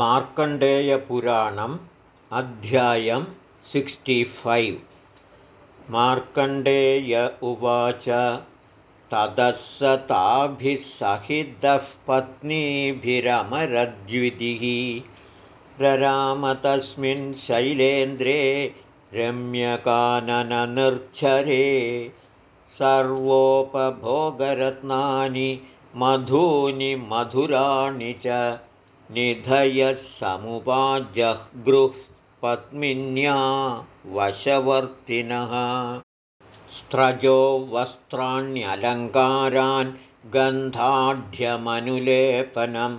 मार्कण्डेयपुराणम् अध्यायं सिक्स्टिफैव् मार्कण्डेय उवाच ततः सहितः पत्नीभिरमरद्वितिः। रराम तस्मिन् शैलेन्द्रे रम्यकानननिर्झरे सर्वोपभोगरत्नानि मधूनि मधुराणि च निधयः समुपाजगृः पत्मिन्या वशवर्तिनः। स्त्रजो वस्त्राण्यलङ्कारान् गन्धाढ्यमनुलेपनम्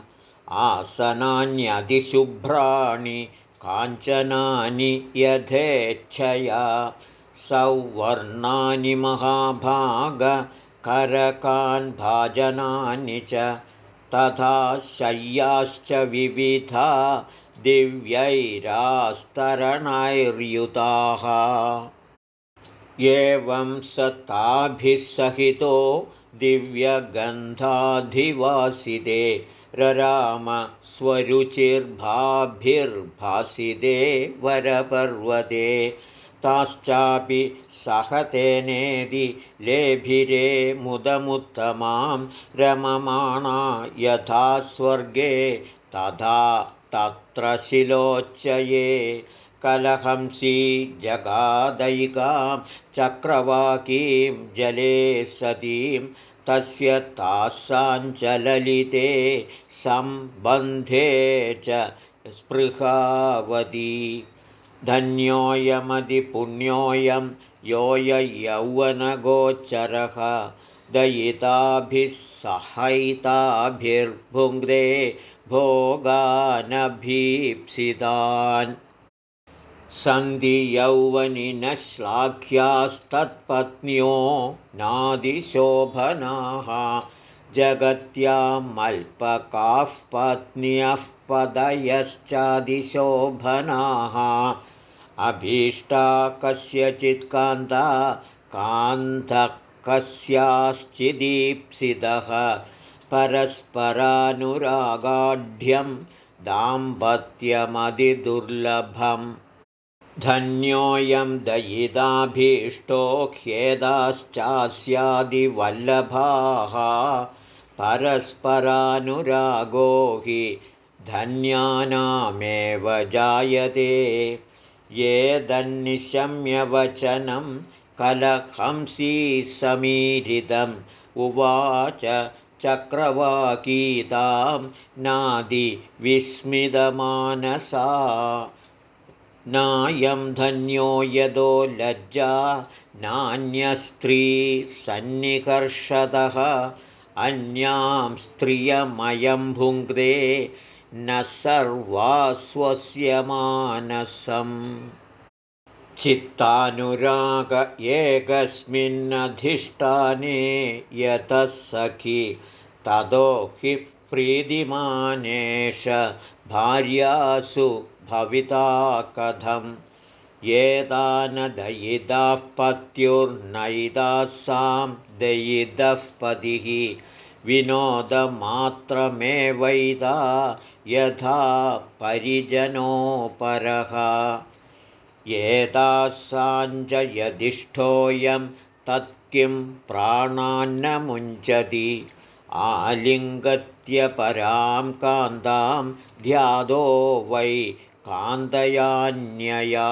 आसनान्यधिशुभ्राणि काञ्चनानि यथेच्छया। सौवर्णानि महाभागकरकान् भाजनानि च तथा शय्याश्च विविधा दिव्यैरास्तरणैर्युताः। एवं स ताभिः सहितो दिव्यगन्धाधिवासिते रराम स्वरुचिर्भाभिर्भासिते वरपर्वते ताश्चापि सहतेनेदि लेभिरे मुदमुत्तमां रममाणा यथा स्वर्गे तथा तत्र शिलोच्चये कलहंसी जगादैकां चक्रवाकीं जले सतीं तस्य तासाञ्चललिते सम्बन्धे च स्पृहावती। धन्योऽयमधिपुण्योऽयं योययौवनगोचरः दयिताभिः सहैताभिर्भुङ्े भोगानभीप्सितान्। सन्धि श्लाघ्यास्तत्पत्न्यो नादिशोभनाः। जगत्यामल्पकाः पत्न्यः पदयश्चादिशोभनाः अभीष्टा कस्यचित्कान्ता कान्धः कस्याश्चिदीप्सितः परस्परानुरागाढ्यं दाम्पत्यमधिदुर्लभम्। धन्योऽयं दयिताभीष्टो ह्येदाश्चास्यादिवल्लभाः। परस्परानुरागो हि धन्यानामेव जायते ये दन्निशम्यवचनं कलहंसी समीरितम् उवाच चक्रवाकीतां नादिविस्मितमानसा। नायं धन्यो यदो लज्जा नान्यस्त्रीसन्निकर्षतः अन्यां स्त्रियमयं भुङ्क्ते न सर्वास्वस्य मानसम्। चित्तानुराग एकस्मिन्नधिष्ठाने यतः सखि ततो हि प्रीतिमानेश भार्यासु भविता कथं येदानदयिताः पत्युर्नयिदासां दयितः पतिः। विनोदमात्रमेवैदा यथा परिजनोपरः। एतासाञ्जयधिष्ठोऽयं तत्किं प्राणान्न मुञ्चति आलिङ्गत्यपरां कान्तां ध्यादो वै कान्तयान्यया।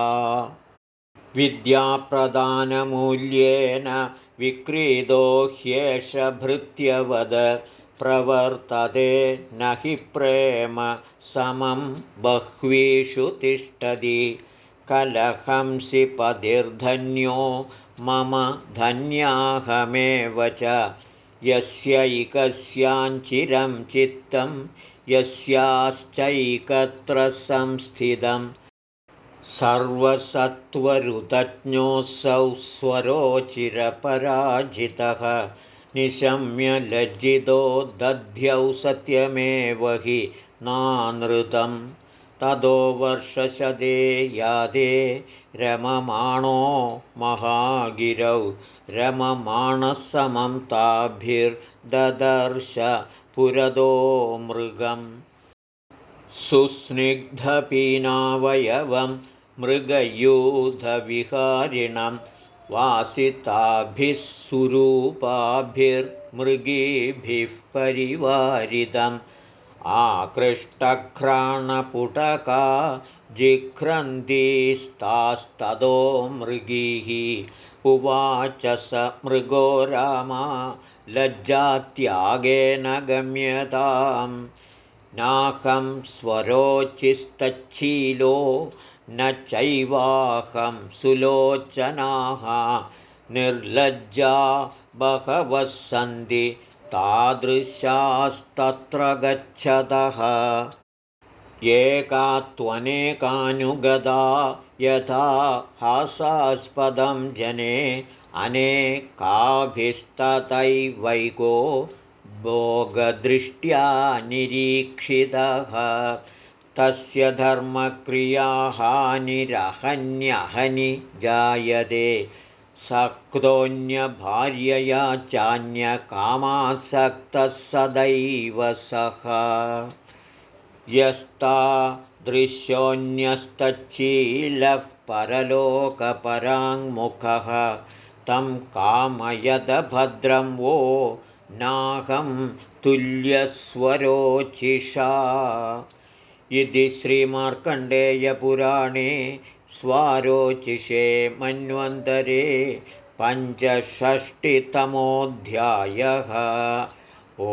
विद्याप्रदानमूल्येन विक्रीतो ह्येष भृत्यवद प्रवर्तते न हि प्रेम समं बह्वीषु तिष्ठति। कलहंसि पतिर्धन्यो मम धन्याहमेव च। यस्यैकस्याञ्चिरं चित्तं यस्याश्चैकत्र संस्थितं। सर्वसत्त्वरुतज्ञोऽसौ स्वरोचिरपराजितः निशम्यलज्जितो दध्यौ सत्यमेव हि नानृतं। ततो वर्षशदे यादे रममाणो महागिरौ। रममाणसमं ताभिर्ददर्श पुरदो मृगम्। सुस्निग्धपीनावयवं मृगयूधविहारिणं वासिताभिः सुरूपाभिर्मृगीभिः परिवारितम्। आकृष्टघ्राणपुटका जिघ्रन्तीस्तास्ततो मृगीः। उवाच स मृगो रामा लज्जात्यागेन गम्यताम्। नाकं स्वरोचिस्तच्छीलो न चैवाहं सुलोचनाः। निर्लज्जा बहवः सन्ति तादृशास्तत्र गच्छतः। एका त्वनेकानुगदा यथा हासास्पदं जने अनेकाभिस्ततैवैको भोगदृष्ट्या निरीक्षितः तस्य धर्मक्रियाहानिरहन्यहनि जायते। सक्तोऽन्यभार्यया चान्यकामासक्तः सदैव सः। यस्ता दृश्योऽन्यस्तच्छीलः परलोकपराङ्मुखः। तं कामयदभद्रं वो नाहं तुल्यस्वरोचिषा इति श्रीमार्कण्डेयपुराणे स्वारोचिषे मन्वन्तरे पञ्चषष्टितमोऽध्यायः। ओ